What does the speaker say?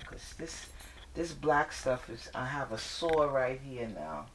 because this this black stuff is. I have a sore right here now.